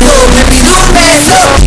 know, let me go now.